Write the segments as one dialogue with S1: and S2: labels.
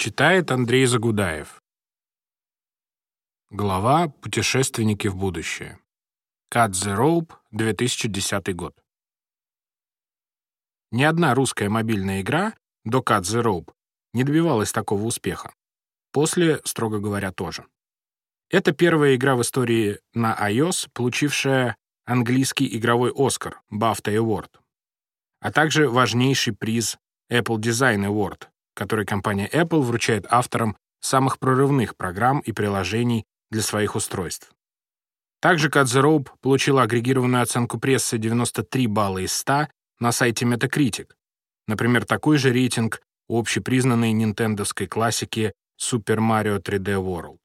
S1: Читает Андрей Загудаев. Глава «Путешественники в будущее». Cut the Rope, 2010 год. Ни одна русская мобильная игра до Cut the Rope не добивалась такого успеха. После, строго говоря, тоже. Это первая игра в истории на iOS, получившая английский игровой Оскар BAFTA Award, а также важнейший приз Apple Design Award, который компания Apple вручает авторам самых прорывных программ и приложений для своих устройств. Также Cut получила агрегированную оценку прессы 93 балла из 100 на сайте Metacritic. Например, такой же рейтинг у общепризнанной нинтендовской классики Super Mario 3D World.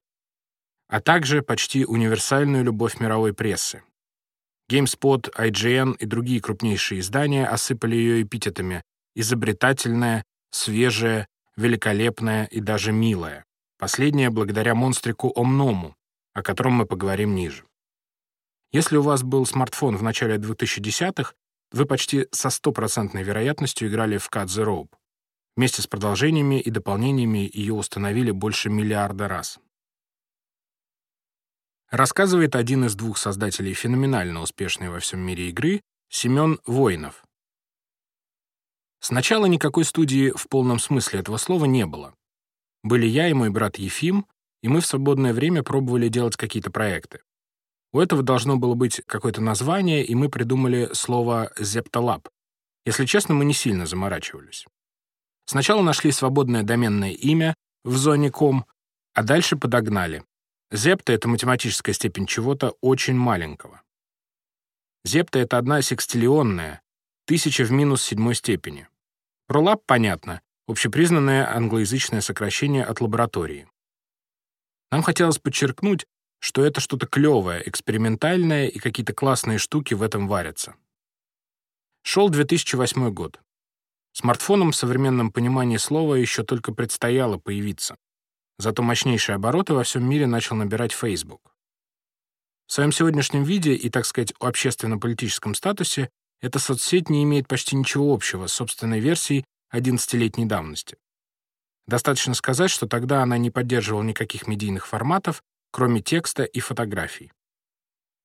S1: А также почти универсальную любовь мировой прессы. GameSpot, IGN и другие крупнейшие издания осыпали ее эпитетами «изобретательная», «свежая», «великолепная» и даже «милая». Последнее благодаря монстрику Омному, о котором мы поговорим ниже. Если у вас был смартфон в начале 2010-х, вы почти со стопроцентной вероятностью играли в Cut the Rope. Вместе с продолжениями и дополнениями ее установили больше миллиарда раз. Рассказывает один из двух создателей феноменально успешной во всем мире игры Семен Воинов. Сначала никакой студии в полном смысле этого слова не было. Были я и мой брат Ефим, и мы в свободное время пробовали делать какие-то проекты. У этого должно было быть какое-то название, и мы придумали слово «зептолаб». Если честно, мы не сильно заморачивались. Сначала нашли свободное доменное имя в зоне ком, а дальше подогнали. Зепта — это математическая степень чего-то очень маленького. Зепта — это одна секстиллионная, тысяча в минус седьмой степени. Пролаб, понятно, общепризнанное англоязычное сокращение от лаборатории. Нам хотелось подчеркнуть, что это что-то клевое, экспериментальное и какие-то классные штуки в этом варятся. Шел 2008 год. Смартфоном в современном понимании слова еще только предстояло появиться. Зато мощнейшие обороты во всем мире начал набирать Facebook. В своем сегодняшнем виде и, так сказать, общественно-политическом статусе эта соцсеть не имеет почти ничего общего с собственной версией 11-летней давности. Достаточно сказать, что тогда она не поддерживала никаких медийных форматов, кроме текста и фотографий.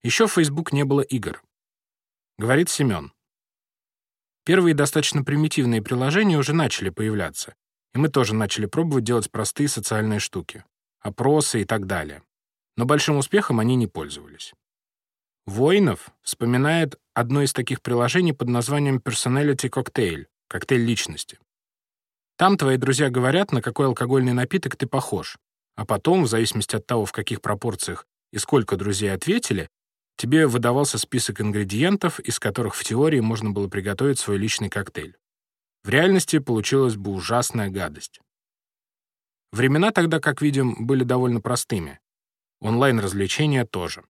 S1: Еще в Facebook не было игр. Говорит Семен. Первые достаточно примитивные приложения уже начали появляться, и мы тоже начали пробовать делать простые социальные штуки, опросы и так далее. Но большим успехом они не пользовались. Воинов вспоминает одно из таких приложений под названием Personality Cocktail — коктейль личности. Там твои друзья говорят, на какой алкогольный напиток ты похож, а потом, в зависимости от того, в каких пропорциях и сколько друзей ответили, тебе выдавался список ингредиентов, из которых в теории можно было приготовить свой личный коктейль. В реальности получилась бы ужасная гадость. Времена тогда, как видим, были довольно простыми. Онлайн-развлечения тоже.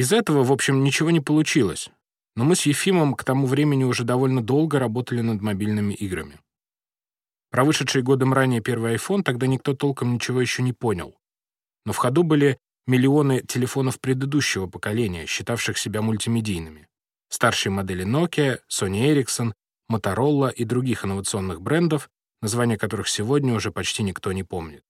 S1: Из этого, в общем, ничего не получилось, но мы с Ефимом к тому времени уже довольно долго работали над мобильными играми. Про вышедший годом ранее первый iPhone тогда никто толком ничего еще не понял. Но в ходу были миллионы телефонов предыдущего поколения, считавших себя мультимедийными. Старшие модели Nokia, Sony Ericsson, Motorola и других инновационных брендов, названия которых сегодня уже почти никто не помнит.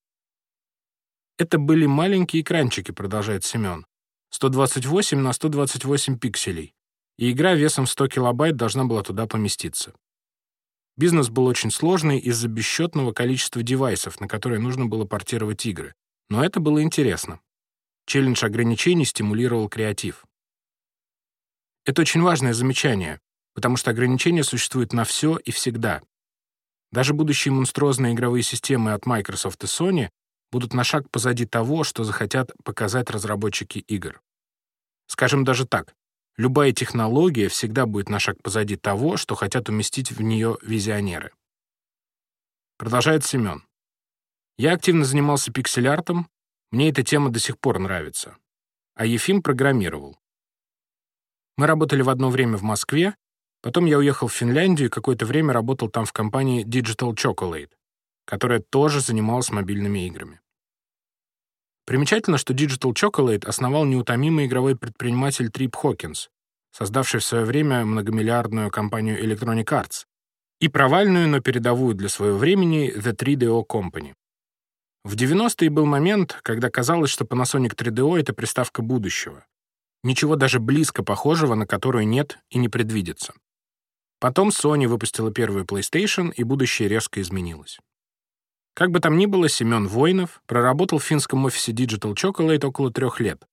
S1: Это были маленькие экранчики, продолжает Семен. 128 на 128 пикселей. И игра весом 100 килобайт должна была туда поместиться. Бизнес был очень сложный из-за бесчетного количества девайсов, на которые нужно было портировать игры. Но это было интересно. Челлендж ограничений стимулировал креатив. Это очень важное замечание, потому что ограничения существуют на все и всегда. Даже будущие монструозные игровые системы от Microsoft и Sony будут на шаг позади того, что захотят показать разработчики игр. Скажем даже так, Любая технология всегда будет на шаг позади того, что хотят уместить в нее визионеры. Продолжает Семен. Я активно занимался пиксель-артом, мне эта тема до сих пор нравится. А Ефим программировал. Мы работали в одно время в Москве, потом я уехал в Финляндию и какое-то время работал там в компании Digital Chocolate, которая тоже занималась мобильными играми. Примечательно, что Digital Chocolate основал неутомимый игровой предприниматель Трип Хокинс, создавший в свое время многомиллиардную компанию Electronic Arts, и провальную, но передовую для своего времени The 3DO Company. В 90-е был момент, когда казалось, что Panasonic 3DO — это приставка будущего. Ничего даже близко похожего, на которую нет и не предвидится. Потом Sony выпустила первую PlayStation, и будущее резко изменилось. Как бы там ни было, Семен Войнов проработал в финском офисе Digital Chocolate около трех лет.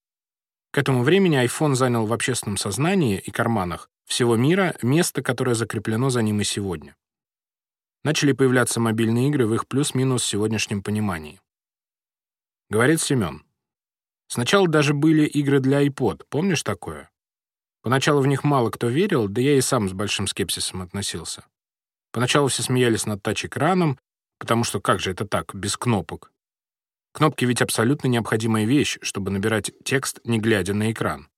S1: К этому времени iPhone занял в общественном сознании и карманах всего мира место, которое закреплено за ним и сегодня. Начали появляться мобильные игры в их плюс-минус сегодняшнем понимании. Говорит Семен. Сначала даже были игры для iPod, помнишь такое? Поначалу в них мало кто верил, да я и сам с большим скепсисом относился. Поначалу все смеялись над тач-экраном, потому что как же это так, без кнопок? Кнопки ведь абсолютно необходимая вещь, чтобы набирать текст, не глядя на экран.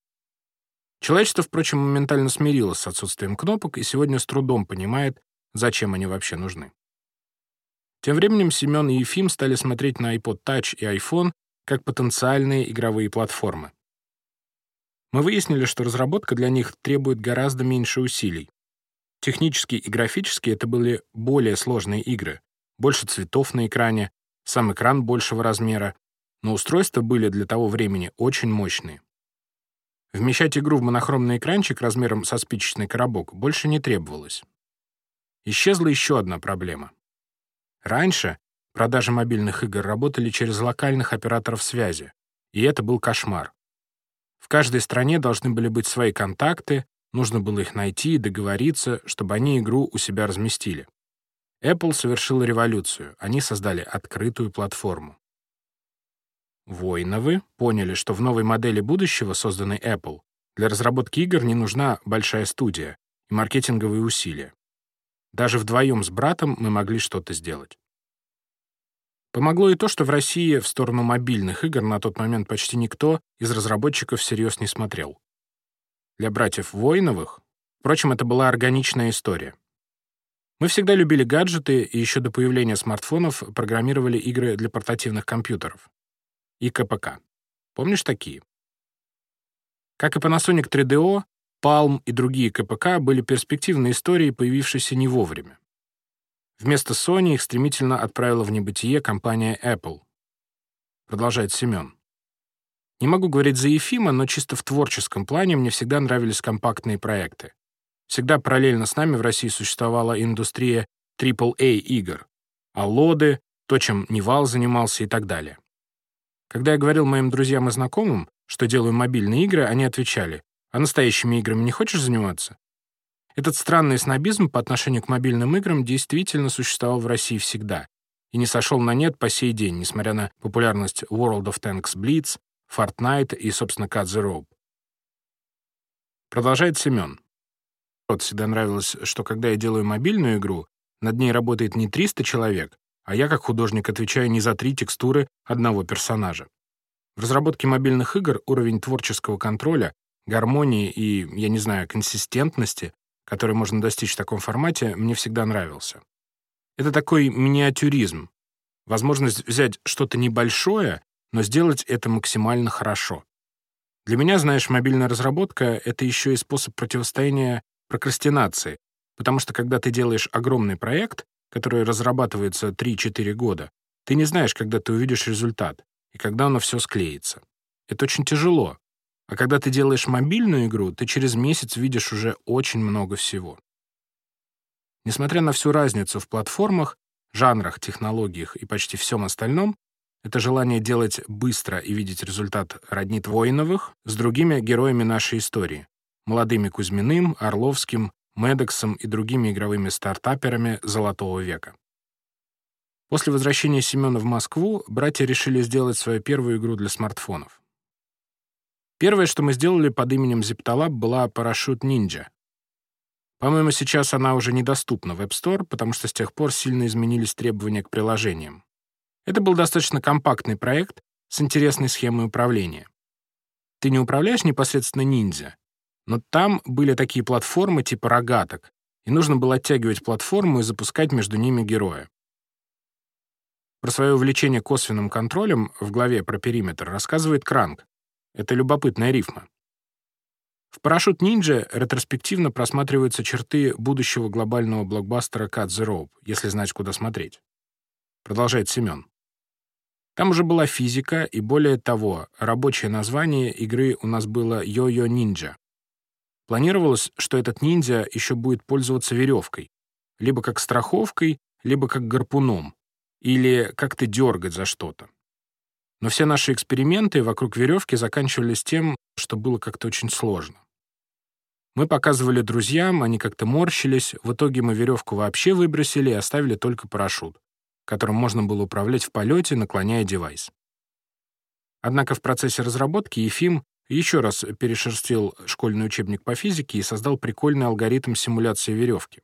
S1: Человечество, впрочем, моментально смирилось с отсутствием кнопок и сегодня с трудом понимает, зачем они вообще нужны. Тем временем Семен и Ефим стали смотреть на iPod Touch и iPhone как потенциальные игровые платформы. Мы выяснили, что разработка для них требует гораздо меньше усилий. Технически и графически это были более сложные игры, больше цветов на экране, сам экран большего размера, но устройства были для того времени очень мощные. Вмещать игру в монохромный экранчик размером со спичечный коробок больше не требовалось. Исчезла еще одна проблема. Раньше продажи мобильных игр работали через локальных операторов связи, и это был кошмар. В каждой стране должны были быть свои контакты, нужно было их найти и договориться, чтобы они игру у себя разместили. Apple совершила революцию, они создали открытую платформу. Войновы поняли, что в новой модели будущего, созданной Apple, для разработки игр не нужна большая студия и маркетинговые усилия. Даже вдвоем с братом мы могли что-то сделать. Помогло и то, что в России в сторону мобильных игр на тот момент почти никто из разработчиков всерьез не смотрел. Для братьев Воиновых, впрочем, это была органичная история. Мы всегда любили гаджеты и еще до появления смартфонов программировали игры для портативных компьютеров. И КПК. Помнишь такие? Как и Panasonic 3DO, Palm и другие КПК были перспективной историей, появившейся не вовремя. Вместо Sony их стремительно отправила в небытие компания Apple. Продолжает Семен. Не могу говорить за Ефима, но чисто в творческом плане мне всегда нравились компактные проекты. Всегда параллельно с нами в России существовала индустрия AAA игр, Аллоды, то, чем Нивал занимался и так далее. Когда я говорил моим друзьям и знакомым, что делаю мобильные игры, они отвечали, а настоящими играми не хочешь заниматься? Этот странный снобизм по отношению к мобильным играм действительно существовал в России всегда и не сошел на нет по сей день, несмотря на популярность World of Tanks Blitz, Fortnite и, собственно, Cut the Rope. Продолжает Семен. Вот всегда нравилось, что когда я делаю мобильную игру, над ней работает не 300 человек, а я как художник отвечаю не за три текстуры одного персонажа. В разработке мобильных игр уровень творческого контроля гармонии и, я не знаю, консистентности, которой можно достичь в таком формате, мне всегда нравился. Это такой миниатюризм, возможность взять что-то небольшое, но сделать это максимально хорошо. Для меня, знаешь, мобильная разработка — это еще и способ противостояния прокрастинации, потому что когда ты делаешь огромный проект, который разрабатывается 3-4 года, ты не знаешь, когда ты увидишь результат и когда оно все склеится. Это очень тяжело, а когда ты делаешь мобильную игру, ты через месяц видишь уже очень много всего. Несмотря на всю разницу в платформах, жанрах, технологиях и почти всем остальном, это желание делать быстро и видеть результат роднит Воиновых с другими героями нашей истории — молодыми Кузьминым, Орловским, Медексом и другими игровыми стартаперами Золотого века. После возвращения Семена в Москву братья решили сделать свою первую игру для смартфонов. Первое, что мы сделали под именем ZipTalab, была парашют Ninja. По-моему, сейчас она уже недоступна в App Store, потому что с тех пор сильно изменились требования к приложениям. Это был достаточно компактный проект с интересной схемой управления. Ты не управляешь непосредственно ниндзя, но там были такие платформы типа рогаток, и нужно было оттягивать платформу и запускать между ними героя. Про свое увлечение косвенным контролем в главе про периметр рассказывает Кранк, это любопытная рифма. В «Парашют ниндзя» ретроспективно просматриваются черты будущего глобального блокбастера «Cut the Rope», если знать, куда смотреть. Продолжает Семен. Там уже была физика, и более того, рабочее название игры у нас было «Йо-Йо Ниндзя». Планировалось, что этот ниндзя еще будет пользоваться веревкой, либо как страховкой, либо как гарпуном, или как-то дергать за что-то. Но все наши эксперименты вокруг веревки заканчивались тем, что было как-то очень сложно. Мы показывали друзьям, они как-то морщились, в итоге мы веревку вообще выбросили и оставили только парашют, которым можно было управлять в полете, наклоняя девайс. Однако в процессе разработки Ефим еще раз перешерстил школьный учебник по физике и создал прикольный алгоритм симуляции веревки.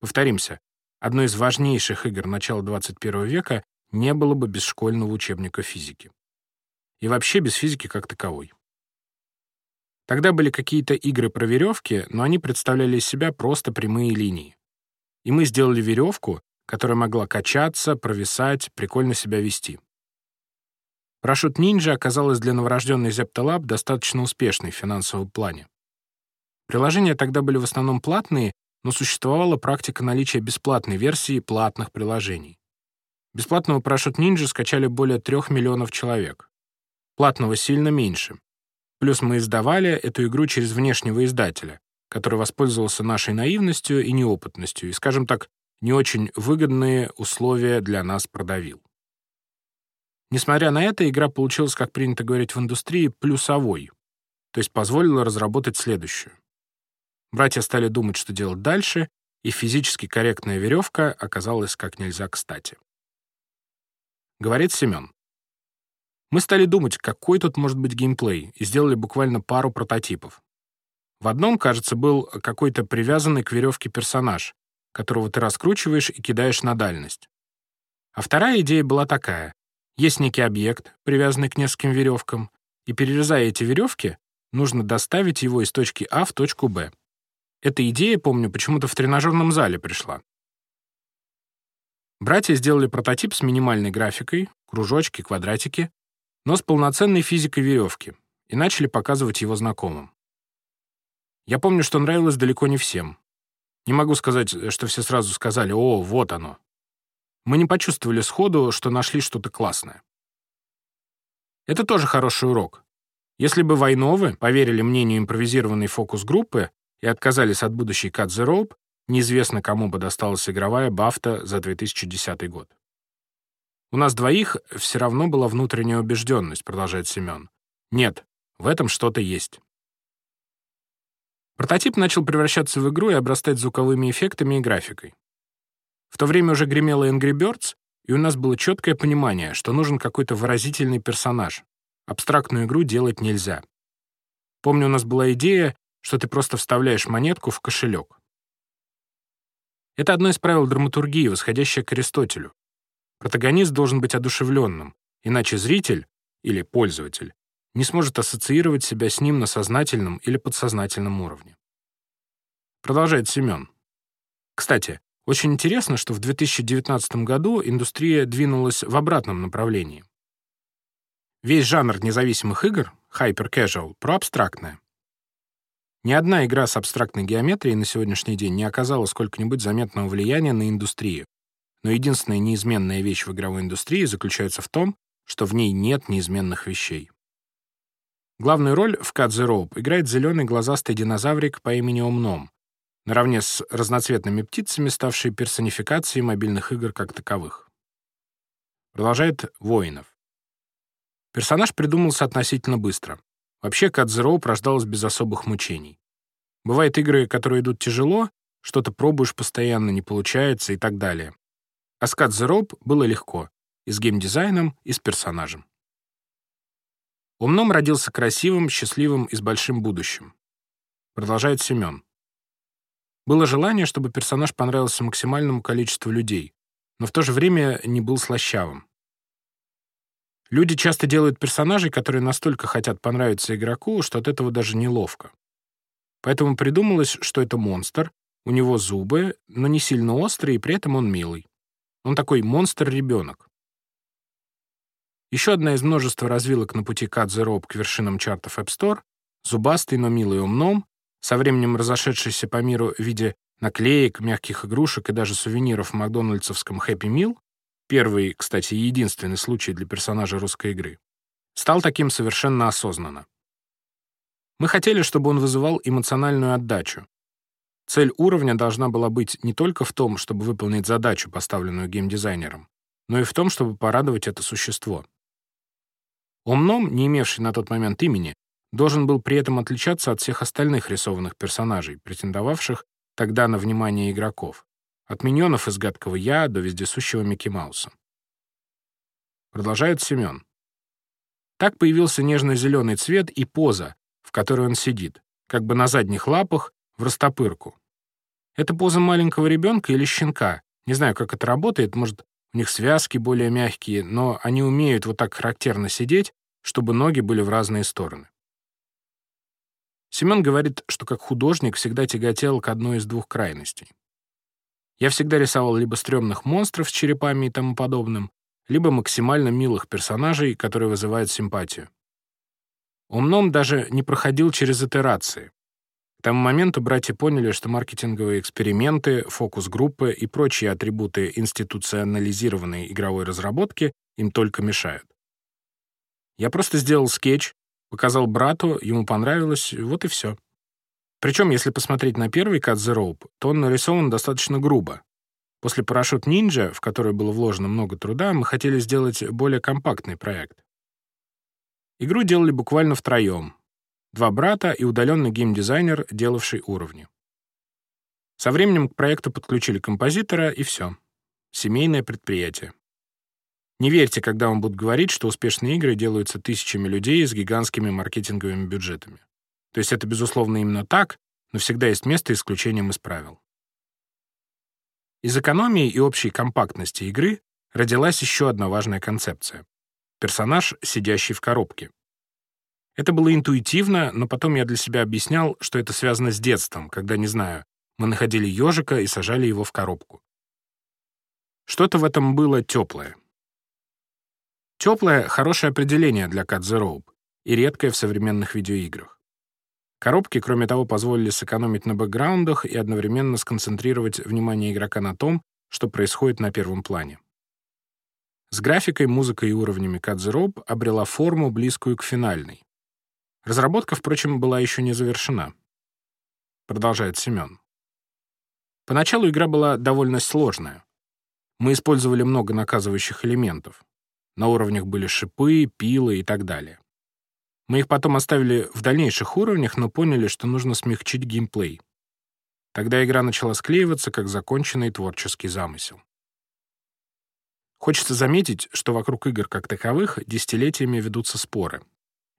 S1: Повторимся, одной из важнейших игр начала 21 века не было бы без школьного учебника физики. И вообще без физики как таковой. Тогда были какие-то игры про веревки, но они представляли из себя просто прямые линии. И мы сделали веревку, которая могла качаться, провисать, прикольно себя вести. Парашют Ninja оказалась для новорожденной Zeptalab достаточно успешной в финансовом плане. Приложения тогда были в основном платные, но существовала практика наличия бесплатной версии платных приложений. Бесплатного парашют Ninja скачали более трех миллионов человек. Платного сильно меньше. Плюс мы издавали эту игру через внешнего издателя, который воспользовался нашей наивностью и неопытностью и, скажем так, не очень выгодные условия для нас продавил. Несмотря на это, игра получилась, как принято говорить в индустрии, плюсовой, то есть позволила разработать следующую. Братья стали думать, что делать дальше, и физически корректная веревка оказалась как нельзя кстати. Говорит Семен. Мы стали думать, какой тут может быть геймплей, и сделали буквально пару прототипов. В одном, кажется, был какой-то привязанный к веревке персонаж, которого ты раскручиваешь и кидаешь на дальность. А вторая идея была такая. Есть некий объект, привязанный к нескольким веревкам, и перерезая эти веревки, нужно доставить его из точки А в точку Б. Эта идея, помню, почему-то в тренажерном зале пришла. Братья сделали прототип с минимальной графикой, кружочки, квадратики, но с полноценной физикой веревки, и начали показывать его знакомым. Я помню, что нравилось далеко не всем. Не могу сказать, что все сразу сказали «О, вот оно» мы не почувствовали сходу, что нашли что-то классное. Это тоже хороший урок. Если бы Войновы поверили мнению импровизированной фокус-группы и отказались от будущей Cut the Rope, неизвестно, кому бы досталась игровая Бафта за 2010 год. У нас двоих все равно была внутренняя убежденность, продолжает Семен. Нет, в этом что-то есть. Прототип начал превращаться в игру и обрастать звуковыми эффектами и графикой. В то время уже гремела Angry Birds, и у нас было четкое понимание, что нужен какой-то выразительный персонаж. Абстрактную игру делать нельзя. Помню, у нас была идея, что ты просто вставляешь монетку в кошелек. Это одно из правил драматургии, восходящее к Аристотелю. Протагонист должен быть одушевленным, иначе зритель или пользователь не сможет ассоциировать себя с ним на сознательном или подсознательном уровне. Продолжает Семен. Кстати, очень интересно, что в 2019 году индустрия двинулась в обратном направлении. Весь жанр независимых игр, hyper-casual, про абстрактное. Ни одна игра с абстрактной геометрией на сегодняшний день не оказала сколько-нибудь заметного влияния на индустрию. Но единственная неизменная вещь в игровой индустрии заключается в том, что в ней нет неизменных вещей. Главную роль в Cut the Rope играет зеленый глазастый динозаврик по имени Умном, наравне с разноцветными птицами, ставшие персонификацией мобильных игр как таковых. Продолжает Воинов. Персонаж придумался относительно быстро. Вообще, Zero рождалась без особых мучений. Бывают игры, которые идут тяжело, что-то пробуешь постоянно, не получается и так далее. А с Zero было легко. И с геймдизайном, и с персонажем. Умном родился красивым, счастливым и с большим будущим. Продолжает Семен. Было желание, чтобы персонаж понравился максимальному количеству людей, но в то же время не был слащавым. Люди часто делают персонажей, которые настолько хотят понравиться игроку, что от этого даже неловко. Поэтому придумалось, что это монстр, у него зубы, но не сильно острые, и при этом он милый. Он такой монстр-ребенок. Еще одна из множества развилок на пути the Rope к вершинам чартов App Store Зубастый, но милый умном, со временем разошедшийся по миру в виде наклеек, мягких игрушек и даже сувениров в макдональдсовском Happy Meal, первый, кстати, единственный случай для персонажа русской игры, стал таким совершенно осознанно. Мы хотели, чтобы он вызывал эмоциональную отдачу. Цель уровня должна была быть не только в том, чтобы выполнить задачу, поставленную геймдизайнером, но и в том, чтобы порадовать это существо. Умном, не имевший на тот момент имени, должен был при этом отличаться от всех остальных рисованных персонажей, претендовавших тогда на внимание игроков. От миньонов из гадкого «Я» до вездесущего Микки Мауса. Продолжает Семен. Так появился нежно-зеленый цвет и поза, в которой он сидит, как бы на задних лапах, в растопырку. Это поза маленького ребенка или щенка. Не знаю, как это работает, может, у них связки более мягкие, но они умеют вот так характерно сидеть, чтобы ноги были в разные стороны. Семен говорит, что как художник всегда тяготел к одной из двух крайностей. Я всегда рисовал либо стрёмных монстров с черепами и тому подобным, либо максимально милых персонажей, которые вызывают симпатию. Умном даже не проходил через итерации. К тому моменту братья поняли, что маркетинговые эксперименты, фокус-группы и прочие атрибуты институционализированной игровой разработки им только мешают. Я просто сделал скетч, показал брату, ему понравилось, вот и все. Причем, если посмотреть на первый Cut the Rope, то он нарисован достаточно грубо. После «Парашют Ninja, в который было вложено много труда, мы хотели сделать более компактный проект. Игру делали буквально втроем. Два брата и удаленный геймдизайнер, делавший уровни. Со временем к проекту подключили композитора, и все. Семейное предприятие. Не верьте, когда вам будут говорить, что успешные игры делаются тысячами людей с гигантскими маркетинговыми бюджетами. То есть это, безусловно, именно так, но всегда есть место исключением из правил. Из экономии и общей компактности игры родилась еще одна важная концепция — персонаж, сидящий в коробке. Это было интуитивно, но потом я для себя объяснял, что это связано с детством, когда, не знаю, мы находили ежика и сажали его в коробку. Что-то в этом было теплое. Теплое — хорошее определение для Cut the Rope и редкое в современных видеоиграх. Коробки, кроме того, позволили сэкономить на бэкграундах и одновременно сконцентрировать внимание игрока на том, что происходит на первом плане. С графикой, музыкой и уровнями Cut the Rope обрела форму, близкую к финальной. Разработка, впрочем, была еще не завершена. Продолжает Семен. Поначалу игра была довольно сложная. Мы использовали много наказывающих элементов. На уровнях были шипы, пилы и так далее. Мы их потом оставили в дальнейших уровнях, но поняли, что нужно смягчить геймплей. Тогда игра начала склеиваться как законченный творческий замысел. Хочется заметить, что вокруг игр как таковых десятилетиями ведутся споры.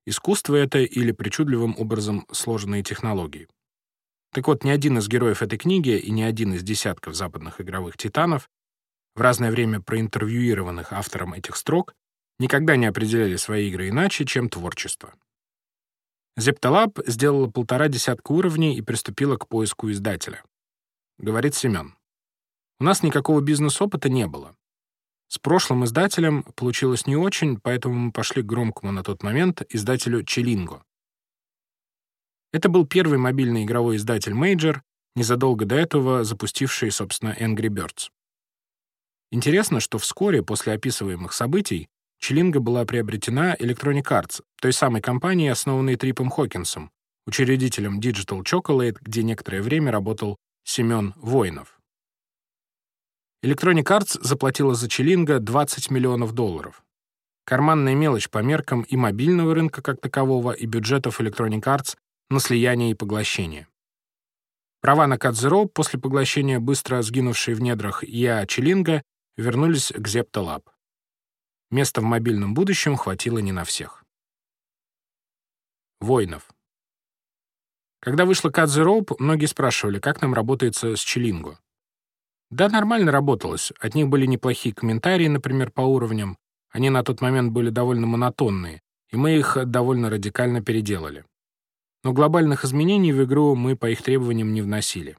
S1: Искусство это или причудливым образом сложенные технологии. Так вот, ни один из героев этой книги и ни один из десятков западных игровых титанов, в разное время проинтервьюированных автором этих строк, никогда не определяли свои игры иначе, чем творчество. Зепталаб сделала полтора десятка уровней и приступила к поиску издателя. Говорит Семен. У нас никакого бизнес-опыта не было. С прошлым издателем получилось не очень, поэтому мы пошли к громкому на тот момент издателю Челинго. Это был первый мобильный игровой издатель Major, незадолго до этого запустивший, собственно, Angry Birds. Интересно, что вскоре после описываемых событий Челинга была приобретена Electronic Arts, той самой компанией, основанной Трипом Хокинсом, учредителем Digital Chocolate, где некоторое время работал Семен Воинов. Electronic Arts заплатила за Челинга 20 миллионов долларов. Карманная мелочь по меркам и мобильного рынка как такового, и бюджетов Electronic Arts на слияние и поглощение. Права на Zero после поглощения быстро сгинувшей в недрах ИА Челинга вернулись к Zepto Места в мобильном будущем хватило не на всех. Воинов. Когда вышла Cut the многие спрашивали, как нам работается с Челинго. Да, нормально работалось. От них были неплохие комментарии, например, по уровням. Они на тот момент были довольно монотонные, и мы их довольно радикально переделали. Но глобальных изменений в игру мы по их требованиям не вносили.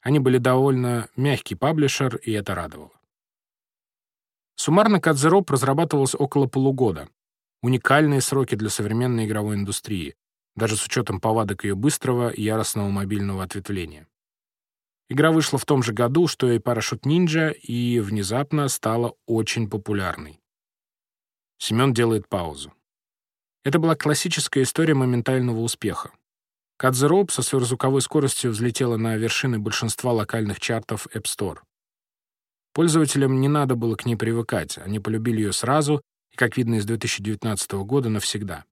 S1: Они были довольно мягкий паблишер, и это радовало. Суммарно Кадзероп разрабатывался около полугода. Уникальные сроки для современной игровой индустрии. даже с учетом повадок ее быстрого и яростного мобильного ответвления. Игра вышла в том же году, что и Parachute Ninja, и внезапно стала очень популярной. Семен делает паузу. Это была классическая история моментального успеха. Rope со сверхзвуковой скоростью взлетела на вершины большинства локальных чартов App Store. Пользователям не надо было к ней привыкать, они полюбили ее сразу и, как видно из 2019 года, навсегда.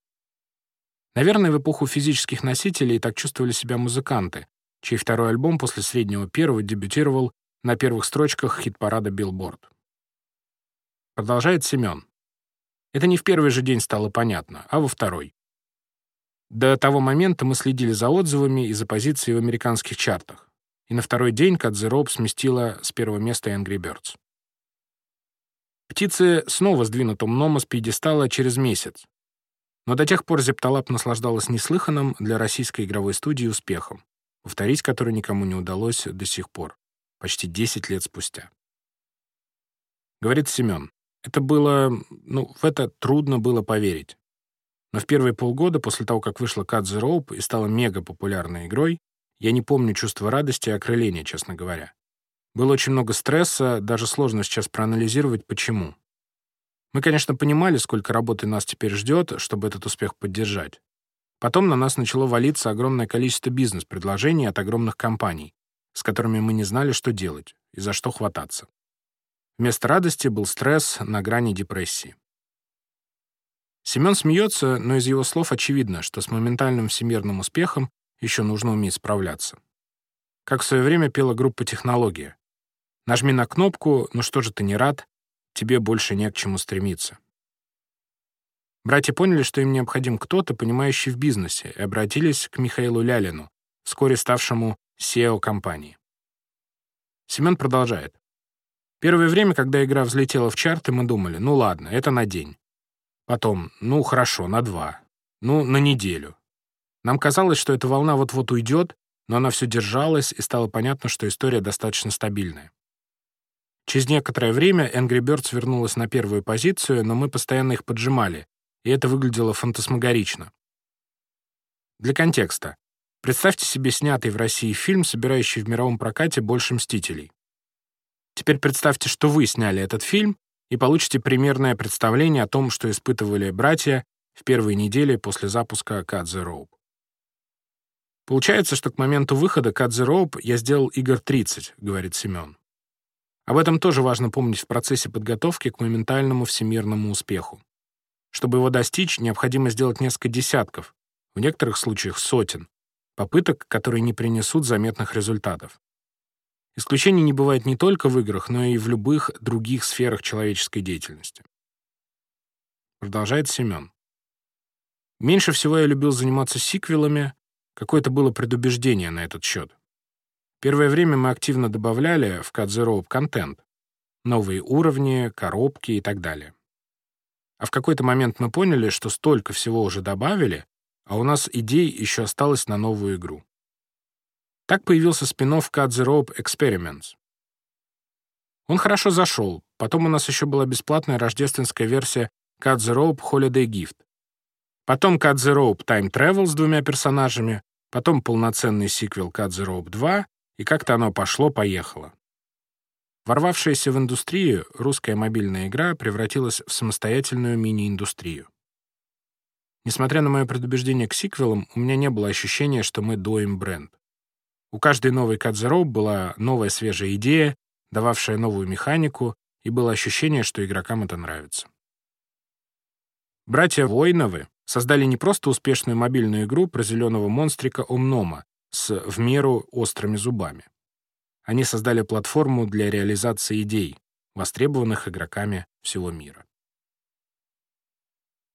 S1: Наверное, в эпоху физических носителей так чувствовали себя музыканты, чей второй альбом после среднего первого дебютировал на первых строчках хит-парада Billboard. Продолжает Семен. Это не в первый же день стало понятно, а во второй. До того момента мы следили за отзывами и за позицией в американских чартах. На второй день Rope сместила с первого места Angry Birds. Птицы снова сдвинут умнома с пьедестала через месяц. Но до тех пор Зепталап наслаждалась неслыханным для российской игровой студии успехом, повторить который никому не удалось до сих пор, почти 10 лет спустя. Говорит Семен, это было, ну, в это трудно было поверить. Но в первые полгода, после того, как вышла Cut the Rope и стала мега популярной игрой, я не помню чувства радости и окрыления, честно говоря. Было очень много стресса, даже сложно сейчас проанализировать, почему. Мы, конечно, понимали, сколько работы нас теперь ждет, чтобы этот успех поддержать. Потом на нас начало валиться огромное количество бизнес-предложений от огромных компаний, с которыми мы не знали, что делать и за что хвататься. Вместо радости был стресс на грани депрессии. Семен смеется, но из его слов очевидно, что с моментальным всемирным успехом еще нужно уметь справляться. Как в свое время пела группа «Технология». Нажми на кнопку «Ну что же ты не рад?» Тебе больше не к чему стремиться. Братья поняли, что им необходим кто-то, понимающий в бизнесе, и обратились к Михаилу Лялину, вскоре ставшему SEO компании. Семен продолжает. Первое время, когда игра взлетела в чарты, мы думали, ну ладно, это на день. Потом, ну хорошо, на два. Ну, на неделю. Нам казалось, что эта волна вот-вот уйдет, но она все держалась, и стало понятно, что история достаточно стабильная. Через некоторое время Angry Birds вернулась на первую позицию, но мы постоянно их поджимали, и это выглядело фантасмагорично. Для контекста. Представьте себе снятый в России фильм, собирающий в мировом прокате больше «Мстителей». Теперь представьте, что вы сняли этот фильм, и получите примерное представление о том, что испытывали братья в первые недели после запуска Cut the Rope. Получается, что к моменту выхода Rope я сделал игр 30, говорит Семен. Об этом тоже важно помнить в процессе подготовки к моментальному всемирному успеху. Чтобы его достичь, необходимо сделать несколько десятков, в некоторых случаях сотен, попыток, которые не принесут заметных результатов. Исключений не бывает не только в играх, но и в любых других сферах человеческой деятельности. Продолжает Семен. Меньше всего я любил заниматься сиквелами, какое-то было предубеждение на этот счет. Первое время мы активно добавляли в Rope контент, новые уровни, коробки и так далее. А в какой-то момент мы поняли, что столько всего уже добавили, а у нас идей еще осталось на новую игру. Так появился спин-офф Cut Experiments. Он хорошо зашел. Потом у нас еще была бесплатная рождественская версия Cut the Rope Holiday Gift. Потом Cut the Rope Time Travel с двумя персонажами, потом полноценный сиквел Cut the Rope 2, и как-то оно пошло-поехало. Ворвавшаяся в индустрию, русская мобильная игра превратилась в самостоятельную мини-индустрию. Несмотря на мое предубеждение к сиквелам, у меня не было ощущения, что мы доим бренд. У каждой новой Кадзеро была новая свежая идея, дававшая новую механику, и было ощущение, что игрокам это нравится. Братья Войновы создали не просто успешную мобильную игру про зеленого монстрика Омнома с в меру острыми зубами. Они создали платформу для реализации идей, востребованных игроками всего мира.